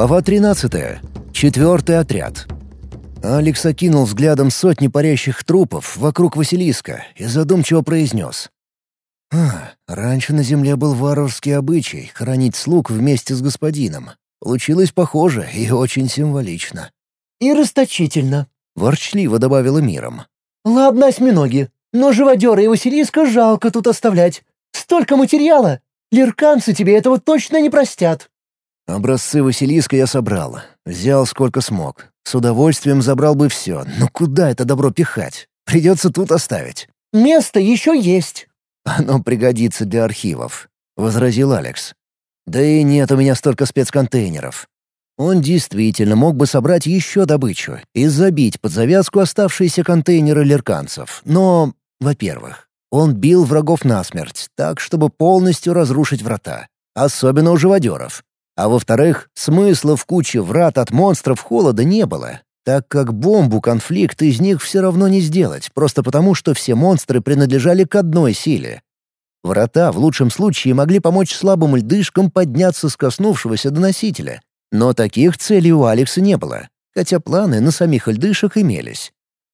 Глава 13. Четвертый отряд. Алекс окинул взглядом сотни парящих трупов вокруг Василиска и задумчиво произнес. «А, раньше на земле был варварский обычай хоронить слуг вместе с господином. Получилось похоже и очень символично». «И расточительно», — ворчливо добавила миром. «Ладно, осьминоги, но живодера и Василиска жалко тут оставлять. Столько материала! Лирканцы тебе этого точно не простят». Образцы Василиска я собрал. Взял сколько смог. С удовольствием забрал бы все, но куда это добро пихать? Придется тут оставить. «Место еще есть». «Оно пригодится для архивов», — возразил Алекс. «Да и нет у меня столько спецконтейнеров. Он действительно мог бы собрать еще добычу и забить под завязку оставшиеся контейнеры лерканцев. Но, во-первых, он бил врагов насмерть, так, чтобы полностью разрушить врата. Особенно у живодеров. А во-вторых, смысла в куче врат от монстров холода не было, так как бомбу конфликт из них все равно не сделать, просто потому что все монстры принадлежали к одной силе. Врата в лучшем случае могли помочь слабым льдышкам подняться с коснувшегося до носителя. Но таких целей у Алекса не было, хотя планы на самих льдышек имелись.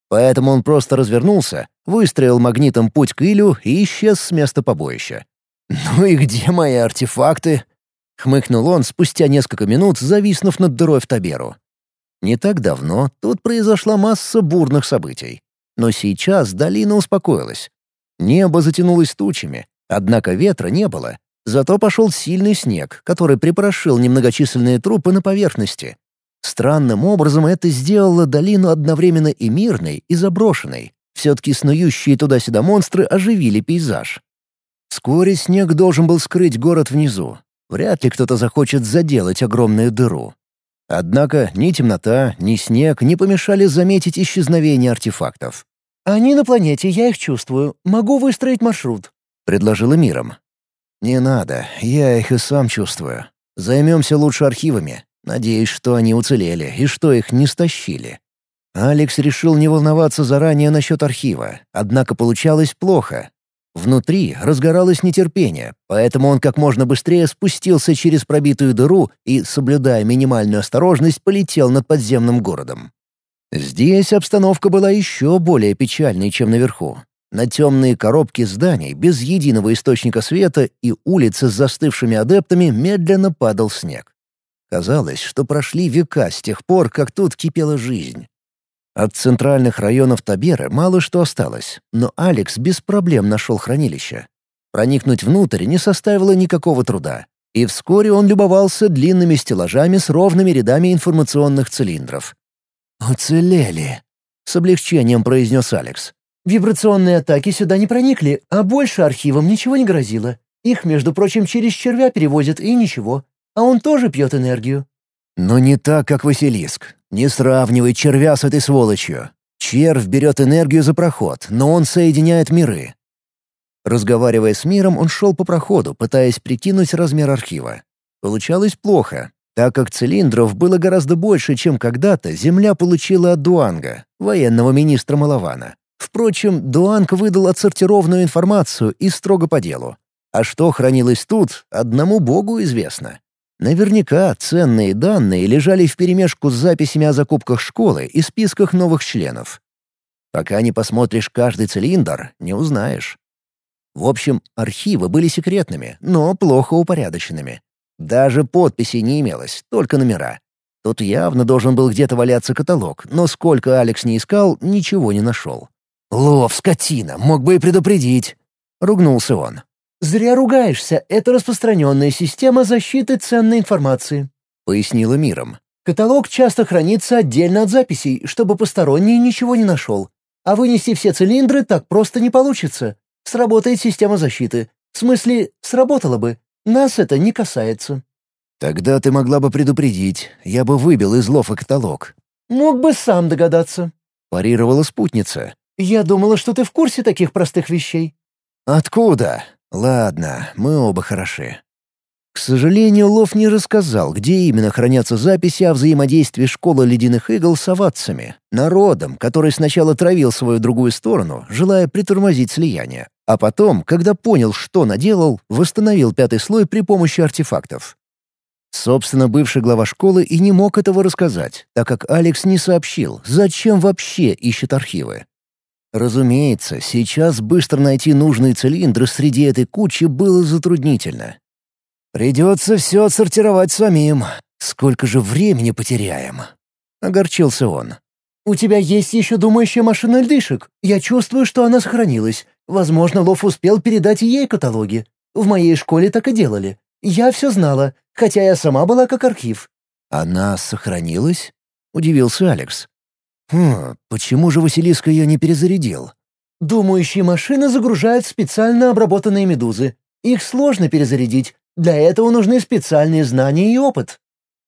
Поэтому он просто развернулся, выстроил магнитом путь к Илю и исчез с места побоища. «Ну и где мои артефакты?» — хмыкнул он спустя несколько минут, зависнув над дырой в Таберу. Не так давно тут произошла масса бурных событий. Но сейчас долина успокоилась. Небо затянулось тучами, однако ветра не было. Зато пошел сильный снег, который припорошил немногочисленные трупы на поверхности. Странным образом это сделало долину одновременно и мирной, и заброшенной. Все-таки снующие туда-сюда монстры оживили пейзаж. Вскоре снег должен был скрыть город внизу, Вряд ли кто-то захочет заделать огромную дыру. Однако ни темнота, ни снег не помешали заметить исчезновение артефактов. «Они на планете, я их чувствую. Могу выстроить маршрут», — предложила Миром. «Не надо, я их и сам чувствую. Займемся лучше архивами. Надеюсь, что они уцелели и что их не стащили». Алекс решил не волноваться заранее насчет архива, однако получалось плохо, Внутри разгоралось нетерпение, поэтому он как можно быстрее спустился через пробитую дыру и, соблюдая минимальную осторожность, полетел над подземным городом. Здесь обстановка была еще более печальной, чем наверху. На темные коробки зданий без единого источника света и улицы с застывшими адептами медленно падал снег. Казалось, что прошли века с тех пор, как тут кипела жизнь. От центральных районов Табера мало что осталось, но Алекс без проблем нашел хранилище. Проникнуть внутрь не составило никакого труда, и вскоре он любовался длинными стеллажами с ровными рядами информационных цилиндров. «Уцелели», — с облегчением произнес Алекс. «Вибрационные атаки сюда не проникли, а больше архивам ничего не грозило. Их, между прочим, через червя перевозят, и ничего. А он тоже пьет энергию». «Но не так, как Василиск. Не сравнивай червя с этой сволочью. Червь берет энергию за проход, но он соединяет миры. Разговаривая с миром, он шел по проходу, пытаясь прикинуть размер архива. Получалось плохо, так как цилиндров было гораздо больше, чем когда-то Земля получила от Дуанга, военного министра Малавана. Впрочем, Дуанг выдал отсортированную информацию и строго по делу. А что хранилось тут, одному богу известно. Наверняка ценные данные лежали вперемешку с записями о закупках школы и списках новых членов. Пока не посмотришь каждый цилиндр, не узнаешь. В общем, архивы были секретными, но плохо упорядоченными. Даже подписи не имелось, только номера. Тут явно должен был где-то валяться каталог, но сколько Алекс не искал, ничего не нашел. «Лов, скотина, мог бы и предупредить!» — ругнулся он. «Зря ругаешься, это распространенная система защиты ценной информации», — пояснила миром. «Каталог часто хранится отдельно от записей, чтобы посторонний ничего не нашел. А вынести все цилиндры так просто не получится. Сработает система защиты. В смысле, сработала бы. Нас это не касается». «Тогда ты могла бы предупредить. Я бы выбил из лофа каталог». «Мог бы сам догадаться», — парировала спутница. «Я думала, что ты в курсе таких простых вещей». «Откуда?» Ладно, мы оба хороши. К сожалению, Лов не рассказал, где именно хранятся записи о взаимодействии школы ледяных игл с аватцами, народом, который сначала травил свою другую сторону, желая притормозить слияние, а потом, когда понял, что наделал, восстановил пятый слой при помощи артефактов. Собственно, бывший глава школы и не мог этого рассказать, так как Алекс не сообщил, зачем вообще ищет архивы. Разумеется, сейчас быстро найти нужные цилиндры среди этой кучи было затруднительно. «Придется все отсортировать самим. Сколько же времени потеряем?» — огорчился он. «У тебя есть еще думающая машина льдышек. Я чувствую, что она сохранилась. Возможно, Лов успел передать ей каталоги. В моей школе так и делали. Я все знала, хотя я сама была как архив». «Она сохранилась?» — удивился Алекс. «Хм, почему же Василиск ее не перезарядил?» «Думающие машины загружают специально обработанные медузы. Их сложно перезарядить. Для этого нужны специальные знания и опыт».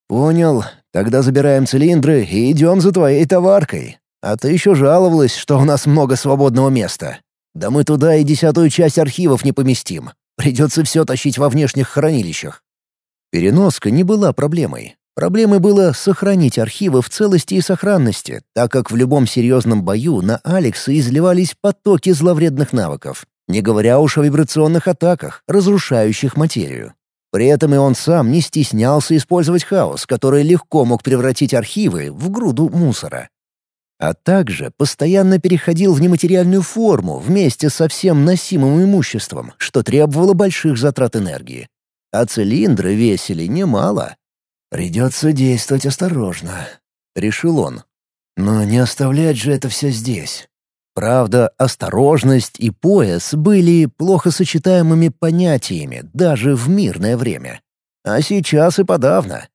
«Понял. Тогда забираем цилиндры и идем за твоей товаркой. А ты еще жаловалась, что у нас много свободного места. Да мы туда и десятую часть архивов не поместим. Придется все тащить во внешних хранилищах». Переноска не была проблемой. Проблемой было сохранить архивы в целости и сохранности, так как в любом серьезном бою на Алекса изливались потоки зловредных навыков, не говоря уж о вибрационных атаках, разрушающих материю. При этом и он сам не стеснялся использовать хаос, который легко мог превратить архивы в груду мусора. А также постоянно переходил в нематериальную форму вместе со всем носимым имуществом, что требовало больших затрат энергии. А цилиндры весили немало. «Придется действовать осторожно», — решил он. «Но не оставлять же это все здесь». Правда, осторожность и пояс были плохо сочетаемыми понятиями даже в мирное время. А сейчас и подавно.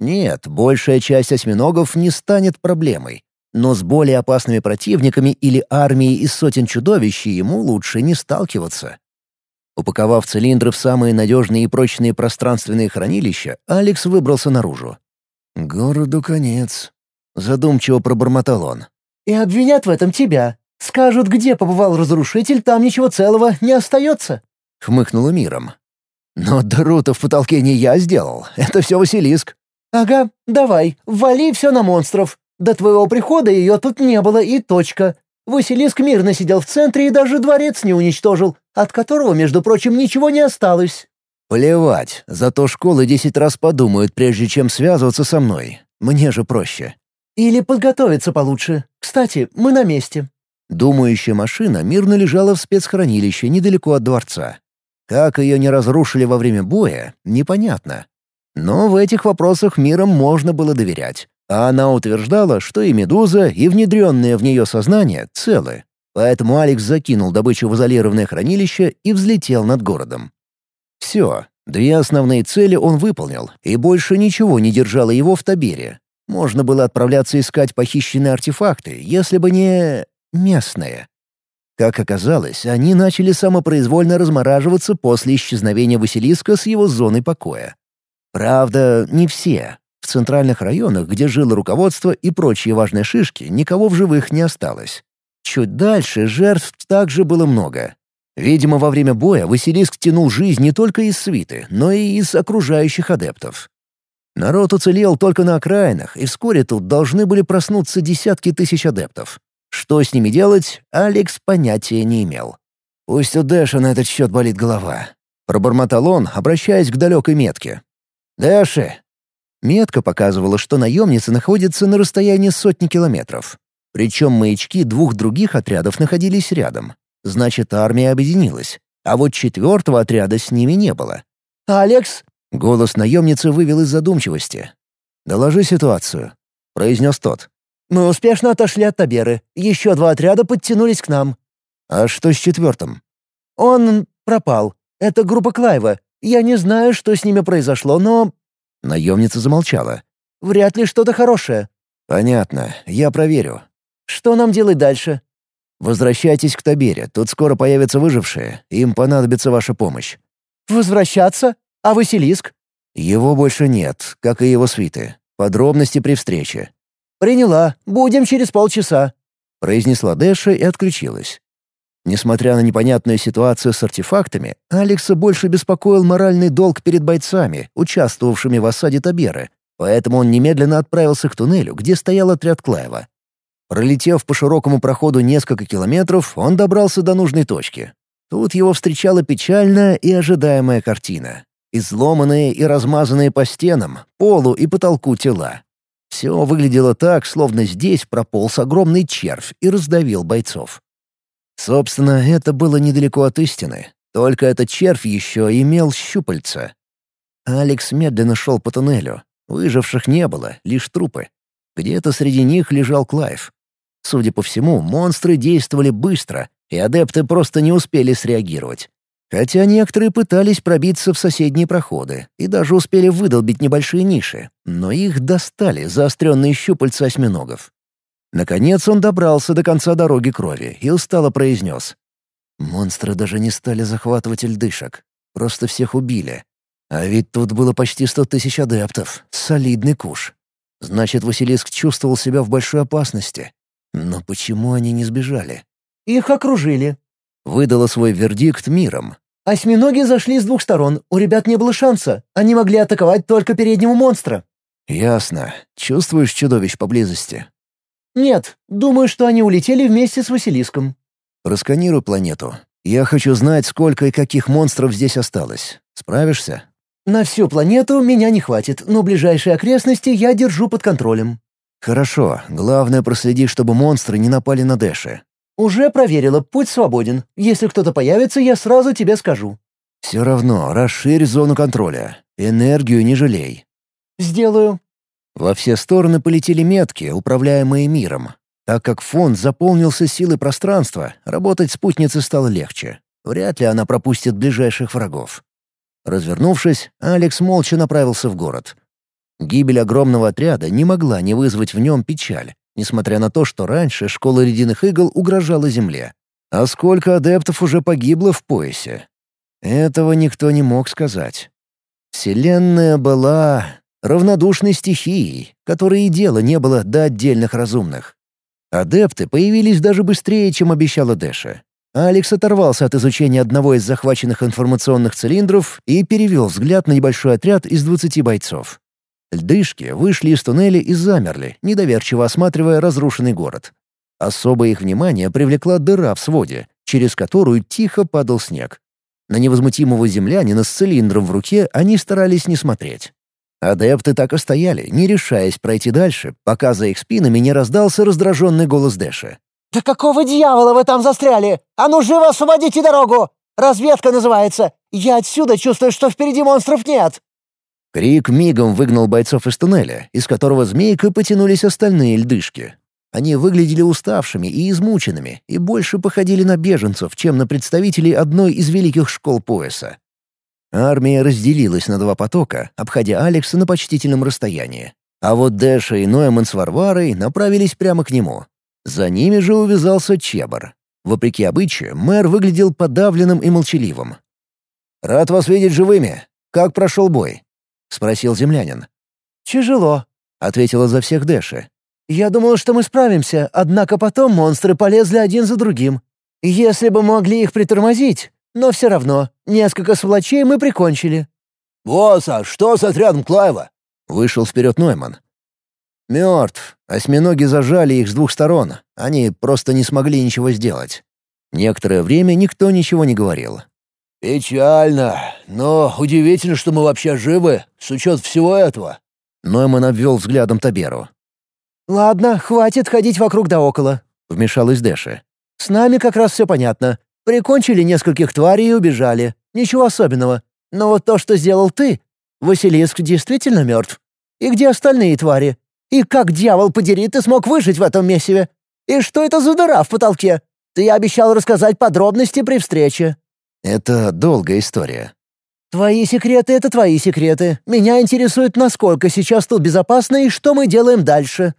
Нет, большая часть осьминогов не станет проблемой. Но с более опасными противниками или армией из сотен чудовищ ему лучше не сталкиваться. Упаковав цилиндры в самые надежные и прочные пространственные хранилища, Алекс выбрался наружу. «Городу конец», — задумчиво пробормотал он. «И обвинят в этом тебя. Скажут, где побывал разрушитель, там ничего целого не остается», — хмыкнула миром. «Но дыру-то в потолке не я сделал. Это все Василиск». «Ага, давай, вали все на монстров. До твоего прихода ее тут не было и точка. Василиск мирно сидел в центре и даже дворец не уничтожил, от которого, между прочим, ничего не осталось». «Плевать, зато школы десять раз подумают, прежде чем связываться со мной. Мне же проще». «Или подготовиться получше. Кстати, мы на месте». Думающая машина мирно лежала в спецхранилище недалеко от дворца. Как ее не разрушили во время боя, непонятно. Но в этих вопросах миром можно было доверять. А она утверждала, что и «Медуза», и внедренное в нее сознание целы. Поэтому Алекс закинул добычу в изолированное хранилище и взлетел над городом. Все, две основные цели он выполнил, и больше ничего не держало его в Табере. Можно было отправляться искать похищенные артефакты, если бы не... местные. Как оказалось, они начали самопроизвольно размораживаться после исчезновения Василиска с его зоны покоя. Правда, не все. Центральных районах, где жило руководство и прочие важные шишки, никого в живых не осталось. Чуть дальше жертв также было много. Видимо, во время боя Василиск тянул жизнь не только из свиты, но и из окружающих адептов. Народ уцелел только на окраинах, и вскоре тут должны были проснуться десятки тысяч адептов. Что с ними делать, Алекс понятия не имел. «Пусть у Дэша на этот счет болит голова», — пробормотал он, обращаясь к далекой метке. «Дэши, Метка показывала, что наемницы находятся на расстоянии сотни километров. Причем маячки двух других отрядов находились рядом. Значит, армия объединилась. А вот четвертого отряда с ними не было. «Алекс!» — голос наемницы вывел из задумчивости. «Доложи ситуацию», — произнес тот. «Мы успешно отошли от Таберы. Еще два отряда подтянулись к нам». «А что с четвертым?» «Он пропал. Это группа Клайва. Я не знаю, что с ними произошло, но Наемница замолчала. «Вряд ли что-то хорошее». «Понятно. Я проверю». «Что нам делать дальше?» «Возвращайтесь к Табере. Тут скоро появятся выжившие. Им понадобится ваша помощь». «Возвращаться? А Василиск?» «Его больше нет, как и его свиты. Подробности при встрече». «Приняла. Будем через полчаса», — произнесла Дэша и отключилась. Несмотря на непонятную ситуацию с артефактами, Алекса больше беспокоил моральный долг перед бойцами, участвовавшими в осаде Таберы, поэтому он немедленно отправился к туннелю, где стоял отряд Клаева. Пролетев по широкому проходу несколько километров, он добрался до нужной точки. Тут его встречала печальная и ожидаемая картина. изломанные и размазанные по стенам, полу и потолку тела. Все выглядело так, словно здесь прополз огромный червь и раздавил бойцов. Собственно, это было недалеко от истины. Только этот червь еще имел щупальца. Алекс медленно шел по туннелю. Выживших не было, лишь трупы. Где-то среди них лежал Клайв. Судя по всему, монстры действовали быстро, и адепты просто не успели среагировать. Хотя некоторые пытались пробиться в соседние проходы и даже успели выдолбить небольшие ниши, но их достали заостренные щупальца осьминогов. Наконец он добрался до конца дороги крови и устало произнес. Монстры даже не стали захватывать льдышек, просто всех убили. А ведь тут было почти сто тысяч адептов, солидный куш. Значит, Василиск чувствовал себя в большой опасности. Но почему они не сбежали? «Их окружили», — выдала свой вердикт миром. «Осьминоги зашли с двух сторон, у ребят не было шанса. Они могли атаковать только переднего монстра». «Ясно. Чувствуешь чудовищ поблизости?» «Нет, думаю, что они улетели вместе с Василиском». «Просканируй планету. Я хочу знать, сколько и каких монстров здесь осталось. Справишься?» «На всю планету меня не хватит, но ближайшие окрестности я держу под контролем». «Хорошо. Главное, проследи, чтобы монстры не напали на Дэши». «Уже проверила, путь свободен. Если кто-то появится, я сразу тебе скажу». «Все равно, расширь зону контроля. Энергию не жалей». «Сделаю». Во все стороны полетели метки, управляемые миром. Так как фон заполнился силой пространства, работать спутнице стало легче. Вряд ли она пропустит ближайших врагов. Развернувшись, Алекс молча направился в город. Гибель огромного отряда не могла не вызвать в нем печаль, несмотря на то, что раньше школа ледяных игл угрожала Земле. А сколько адептов уже погибло в поясе? Этого никто не мог сказать. Вселенная была равнодушной стихией, которой и дела не было до отдельных разумных. Адепты появились даже быстрее, чем обещала Дэша. Алекс оторвался от изучения одного из захваченных информационных цилиндров и перевел взгляд на небольшой отряд из 20 бойцов. Льдышки вышли из туннеля и замерли, недоверчиво осматривая разрушенный город. Особое их внимание привлекла дыра в своде, через которую тихо падал снег. На невозмутимого землянина с цилиндром в руке они старались не смотреть. Адепты так и стояли, не решаясь пройти дальше, пока за их спинами не раздался раздраженный голос Дэша. «Да какого дьявола вы там застряли? А ну живо освободите дорогу! Разведка называется! Я отсюда чувствую, что впереди монстров нет!» Крик мигом выгнал бойцов из туннеля, из которого змейкой потянулись остальные льдышки. Они выглядели уставшими и измученными, и больше походили на беженцев, чем на представителей одной из великих школ пояса. Армия разделилась на два потока, обходя Алекса на почтительном расстоянии. А вот Дэша и Ноэман с Варварой направились прямо к нему. За ними же увязался Чебар. Вопреки обычаю, мэр выглядел подавленным и молчаливым. «Рад вас видеть живыми. Как прошел бой?» — спросил землянин. «Тяжело», — ответила за всех Дэша. «Я думал, что мы справимся, однако потом монстры полезли один за другим. Если бы могли их притормозить, но все равно, несколько сволочей мы прикончили». «Босс, а что с отрядом Клайва?» — вышел вперед Нойман. Мертв. Осьминоги зажали их с двух сторон. Они просто не смогли ничего сделать. Некоторое время никто ничего не говорил. «Печально, но удивительно, что мы вообще живы, с учетом всего этого». Нойман обвел взглядом Таберу. «Ладно, хватит ходить вокруг да около», — вмешалась Дэша. «С нами как раз все понятно. Прикончили нескольких тварей и убежали. Ничего особенного. Но вот то, что сделал ты... Василиск действительно мертв. И где остальные твари? И как, дьявол подери, ты смог выжить в этом месиве? И что это за дыра в потолке? Ты обещал рассказать подробности при встрече». «Это долгая история». «Твои секреты — это твои секреты. Меня интересует, насколько сейчас тут безопасно и что мы делаем дальше».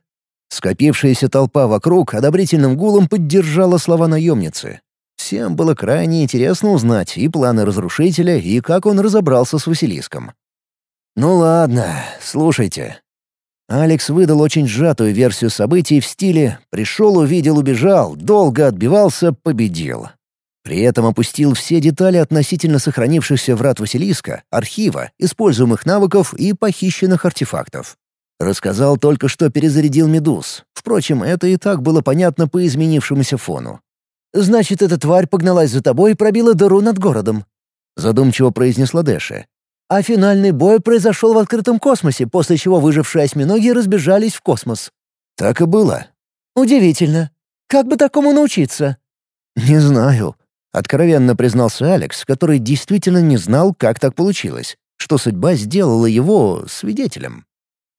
Скопившаяся толпа вокруг одобрительным гулом поддержала слова наемницы. Всем было крайне интересно узнать и планы разрушителя, и как он разобрался с Василиском. «Ну ладно, слушайте. Алекс выдал очень сжатую версию событий в стиле «пришел, увидел, убежал, долго отбивался, победил». При этом опустил все детали относительно сохранившихся врат Василиска, архива, используемых навыков и похищенных артефактов. Рассказал только, что перезарядил медуз. Впрочем, это и так было понятно по изменившемуся фону. «Значит, эта тварь погналась за тобой и пробила дыру над городом», — задумчиво произнесла Дэша. а финальный бой произошел в открытом космосе, после чего выжившие осьминоги разбежались в космос». «Так и было». «Удивительно. Как бы такому научиться?» «Не знаю», — откровенно признался Алекс, который действительно не знал, как так получилось, что судьба сделала его свидетелем.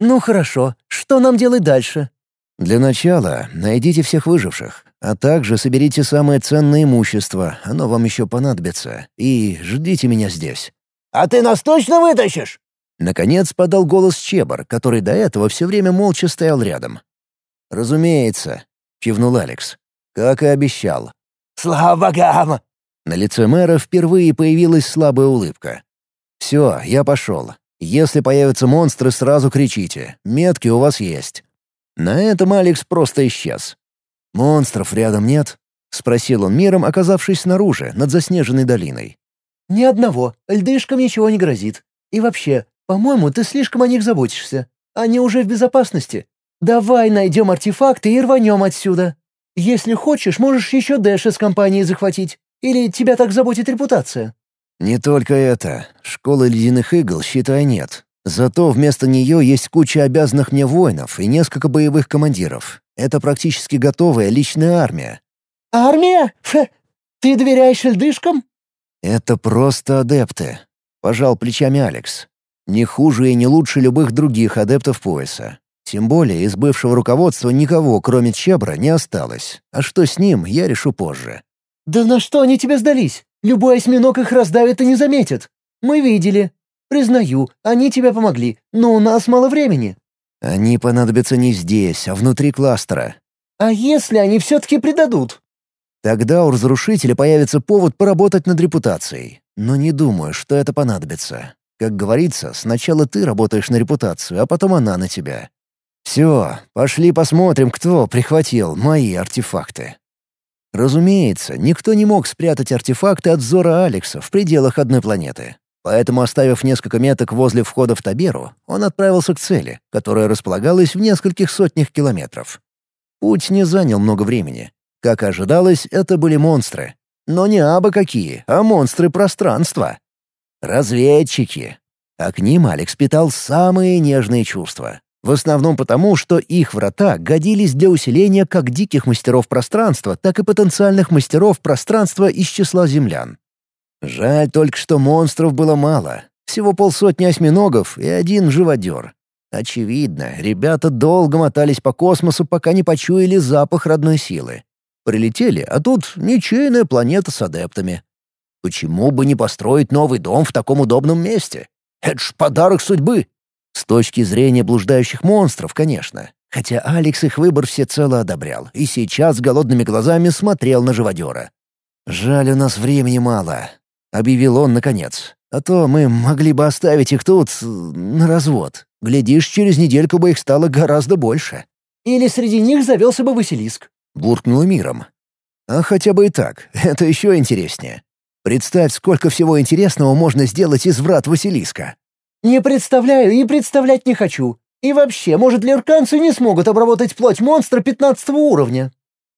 «Ну хорошо. Что нам делать дальше?» «Для начала найдите всех выживших, а также соберите самое ценное имущество, оно вам еще понадобится, и ждите меня здесь». «А ты нас точно вытащишь?» Наконец подал голос Чебар, который до этого все время молча стоял рядом. «Разумеется», — кивнул Алекс. «Как и обещал». «Слава богам!» На лице мэра впервые появилась слабая улыбка. «Все, я пошел. Если появятся монстры, сразу кричите. Метки у вас есть». На этом Алекс просто исчез. «Монстров рядом нет?» — спросил он миром, оказавшись снаружи, над заснеженной долиной. «Ни одного. Льдышкам ничего не грозит. И вообще, по-моему, ты слишком о них заботишься. Они уже в безопасности. Давай найдем артефакты и рванем отсюда. Если хочешь, можешь еще Дэш из компании захватить. Или тебя так заботит репутация?» «Не только это. Школы ледяных игл, считай, нет. Зато вместо нее есть куча обязанных мне воинов и несколько боевых командиров. Это практически готовая личная армия». «Армия? Фе, ты доверяешь льдышкам?» «Это просто адепты», — пожал плечами Алекс. «Не хуже и не лучше любых других адептов пояса. Тем более из бывшего руководства никого, кроме Чебра, не осталось. А что с ним, я решу позже». «Да на что они тебе сдались? Любой осьминог их раздавит и не заметит. Мы видели. Признаю, они тебе помогли, но у нас мало времени». «Они понадобятся не здесь, а внутри кластера». «А если они все-таки предадут?» Тогда у разрушителя появится повод поработать над репутацией. Но не думаю, что это понадобится. Как говорится, сначала ты работаешь на репутацию, а потом она на тебя. Все, пошли посмотрим, кто прихватил мои артефакты. Разумеется, никто не мог спрятать артефакты от взора Алекса в пределах одной планеты. Поэтому, оставив несколько меток возле входа в Таберу, он отправился к цели, которая располагалась в нескольких сотнях километров. Путь не занял много времени. Как ожидалось, это были монстры. Но не абы какие, а монстры пространства. Разведчики. А к ним Алекс питал самые нежные чувства. В основном потому, что их врата годились для усиления как диких мастеров пространства, так и потенциальных мастеров пространства из числа землян. Жаль только, что монстров было мало. Всего полсотни осьминогов и один живодер. Очевидно, ребята долго мотались по космосу, пока не почуяли запах родной силы. Прилетели, а тут ничейная планета с адептами. Почему бы не построить новый дом в таком удобном месте? Это ж подарок судьбы. С точки зрения блуждающих монстров, конечно. Хотя Алекс их выбор всецело одобрял и сейчас голодными глазами смотрел на живодера. «Жаль, у нас времени мало», — объявил он наконец. «А то мы могли бы оставить их тут на развод. Глядишь, через недельку бы их стало гораздо больше». «Или среди них завелся бы Василиск», буркнула миром. А хотя бы и так, это еще интереснее. Представь, сколько всего интересного можно сделать из врат Василиска. Не представляю и представлять не хочу. И вообще, может, лерканцы не смогут обработать плоть монстра пятнадцатого уровня?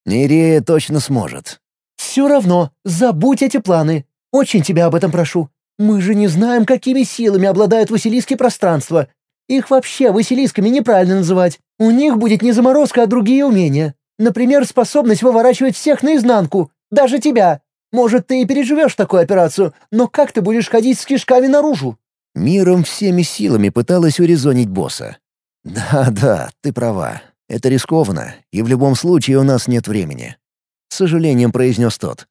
Нерея точно сможет. Все равно, забудь эти планы. Очень тебя об этом прошу. Мы же не знаем, какими силами обладают Василиски пространства. Их вообще Василисками неправильно называть. У них будет не заморозка, а другие умения. Например, способность выворачивать всех наизнанку, даже тебя. Может, ты и переживешь такую операцию, но как ты будешь ходить с кишками наружу?» Миром всеми силами пыталась урезонить босса. «Да-да, ты права. Это рискованно, и в любом случае у нас нет времени», — с сожалением произнес тот.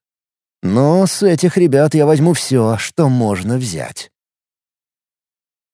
«Но с этих ребят я возьму все, что можно взять».